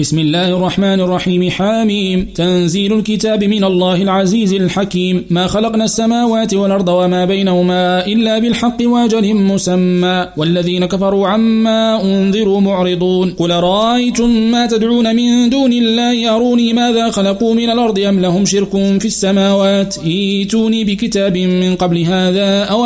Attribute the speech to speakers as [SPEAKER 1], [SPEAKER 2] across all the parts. [SPEAKER 1] بسم الله الرحمن الرحيم حاميم تنزيل الكتاب من الله العزيز الحكيم ما خلقنا السماوات والأرض وما بينهما إلا بالحق واجل مسمى والذين كفروا عما أنذروا معرضون قل رأيتم ما تدعون من دون الله أروني ماذا خلقوا من الأرض أم لهم شرك في السماوات إيتوني بكتاب من قبل هذا أو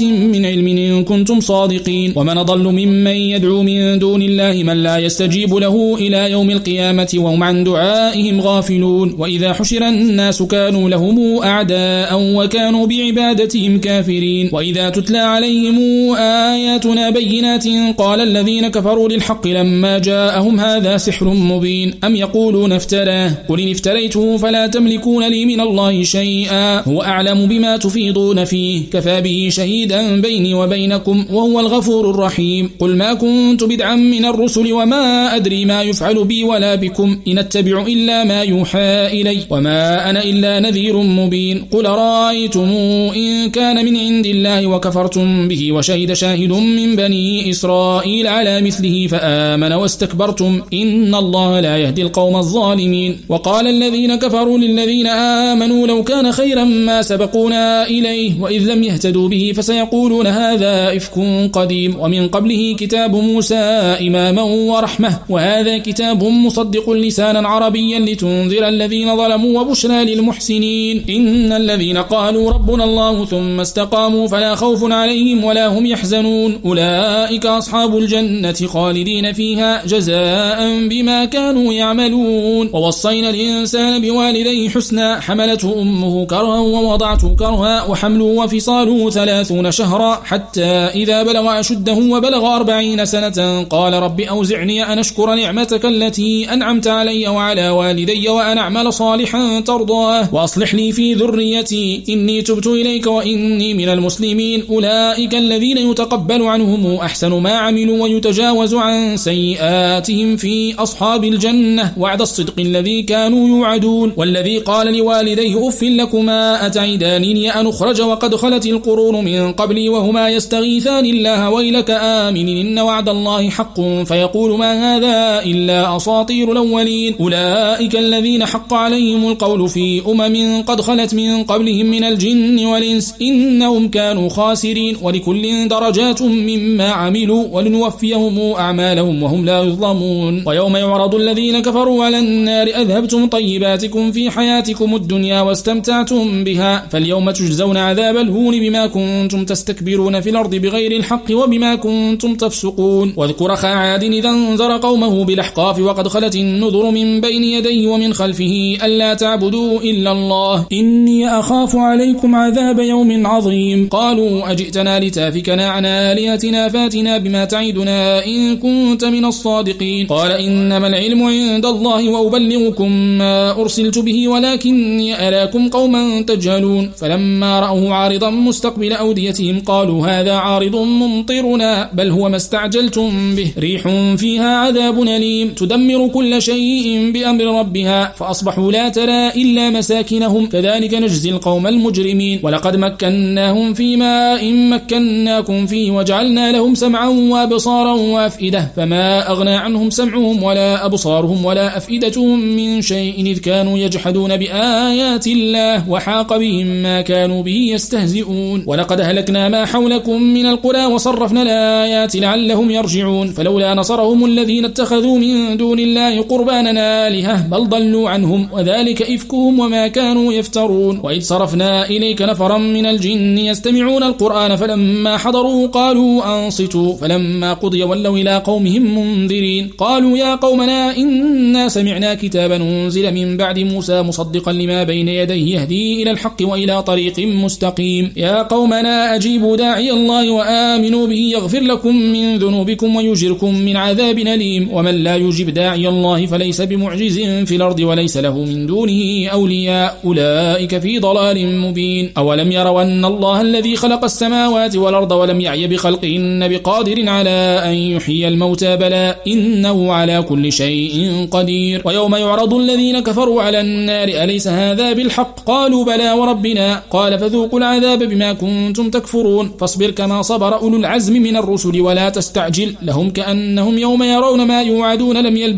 [SPEAKER 1] من علم إن كنتم صادقين ومن ضل ممن يدعو من دون الله من لا يستجيب له إلى يوم القيامة وهم عن دعائهم غافلون وإذا حشر الناس كانوا لهم أعداء وكانوا بعبادتهم كافرين وإذا تتلى عليهم آياتنا بينات قال الذين كفروا للحق لما جاءهم هذا سحر مبين أم يقولون افتراه قل إن افتريته فلا تملكون لي من الله شيئا هو أعلم بما تفيضون فيه كفى به شهيدا بيني وبينكم وهو الغفور الرحيم قل ما كنت بدعا من الرسل وما أدري ما يفعل بي ولا بكم إن اتبع إلا ما يوحى إلي وما أنا إلا نذير مبين قل رأيتم إن كان من عند الله وكفرتم به وشهد شاهد من بني إسرائيل على مثله فآمن واستكبرتم إن الله لا يهدي القوم الظالمين وقال الذين كفروا للذين آمنوا لو كان خيرا ما سبقونا إليه وإذ لم يهتدوا به فسيقولون هذا إفك قديم ومن قبله كتاب موسى إماما ورحمة وهذا كتاب ومنهم مصدق لسانا عربيا لتنذر الذين ظلموا وبشرى للمحسنين إن الذين قالوا ربنا الله ثم استقاموا فلا خوف عليهم ولا هم يحزنون أولئك أصحاب الجنة خالدين فيها جزاء بما كانوا يعملون ووصينا الإنسان بوالديه حسنا حملته أمه كرها ووضعته كرها وحمله وفصاله ثلاثون شهرا حتى إذا بلغ أشده وبلغ أربعين سنة قال رب أوزعني أن أشكر نعمتك التي التي أنعمت علي وعلى والدي وأن أعمل صالحا ترضاه وأصلح لي في ذريتي إني تبت إليك وإني من المسلمين أولئك الذين يتقبل عنهم أحسن ما عملوا ويتجاوز عن سيئاتهم في أصحاب الجنة وعد الصدق الذي كانوا يوعدون والذي قال لوالديه أف لكما أتعدانني أن أخرج وقد خلت القرون من قبلي وهما يستغيثان الله ويلك آمن إن وعد الله حق فيقول ما هذا إلا أصدق أساطير الأولين أولئك الذين حق عليهم القول في أمم قد خلت من قبلهم من الجن والإنس إنهم كانوا خاسرين ولكل درجات مما عملوا ولنوفيهم أعمالهم وهم لا يظلمون ويوم يعرض الذين كفروا على النار أذهبتم طيباتكم في حياتكم الدنيا واستمتعتم بها فاليوم تجزون عذاب الهون بما كنتم تستكبرون في الأرض بغير الحق وبما كنتم تفسقون واذكر خاعاد إذا انذر قومه بالأحقاف وقال وقد خلت النذر من بين يدي ومن خلفه ألا تعبدوا إلا الله إني أخاف عليكم عذاب يوم عظيم قالوا أجئتنا لتافكنا عن آلياتنا فاتنا بما تعدنا إن كنت من الصادقين قال إنما العلم عند الله وأبلغكم ما أرسلت به ولكني أراكم قوما تجهلون فلما رأوه عارضا مستقبل أوديتهم قالوا هذا عارض ممطرنا بل هو ما استعجلتم به ريح فيها عذاب أليم تدمر تدمر كل شيء بأمر ربها فأصبحوا لا ترى إلا مساكنهم كذلك نجزي القوم المجرمين ولقد مكناهم في ماء مكناكم فيه وجعلنا لهم سمعا وابصارا وأفئدة فما أغنى عنهم سمعهم ولا أبصارهم ولا أفئدتهم من شيء إذ كانوا يجحدون بآيات الله وحاق بهم ما كانوا به يستهزئون ولقد هلكنا ما حولكم من القرى وصرفنا الآيات لعلهم يرجعون فلولا نصرهم الذين اتخذوا من دون دون الله قربانا آلهة بل ضلوا عنهم وذلك إفكهم وما كانوا يفترون وإذ صرفنا إليك نفرا من الجن يستمعون القرآن فلما حضروا قالوا أنصتوا فلما قضي ولوا إلى قومهم منذرين قالوا يا قومنا إنا سمعنا كتابا أنزل من بعد موسى مصدقا لما بين يديه يهدي إلى الحق وإلى طريق مستقيم يا قومنا أجيبوا داعي الله وآمنوا به يغفر لكم من ذنوبكم ويجركم من عذاب أليم ومن لا يجب داعي داعي الله فليس بمعجز في الأرض وليس له من دونه أولياء أولئك في ضلال مبين أولم يروا أن الله الذي خلق السماوات والأرض ولم يعي بخلقهن بقادر على أن يحيي الموتى بلى إنه على كل شيء قدير ويوم يعرض الذين كفروا على النار أليس هذا بالحق قالوا بلى وربنا قال فذوقوا العذاب بما كنتم تكفرون فاصبر كما صبر أولو العزم من الرسل ولا تستعجل لهم كأنهم يوم يرون ما يوعدون لم يلبسوا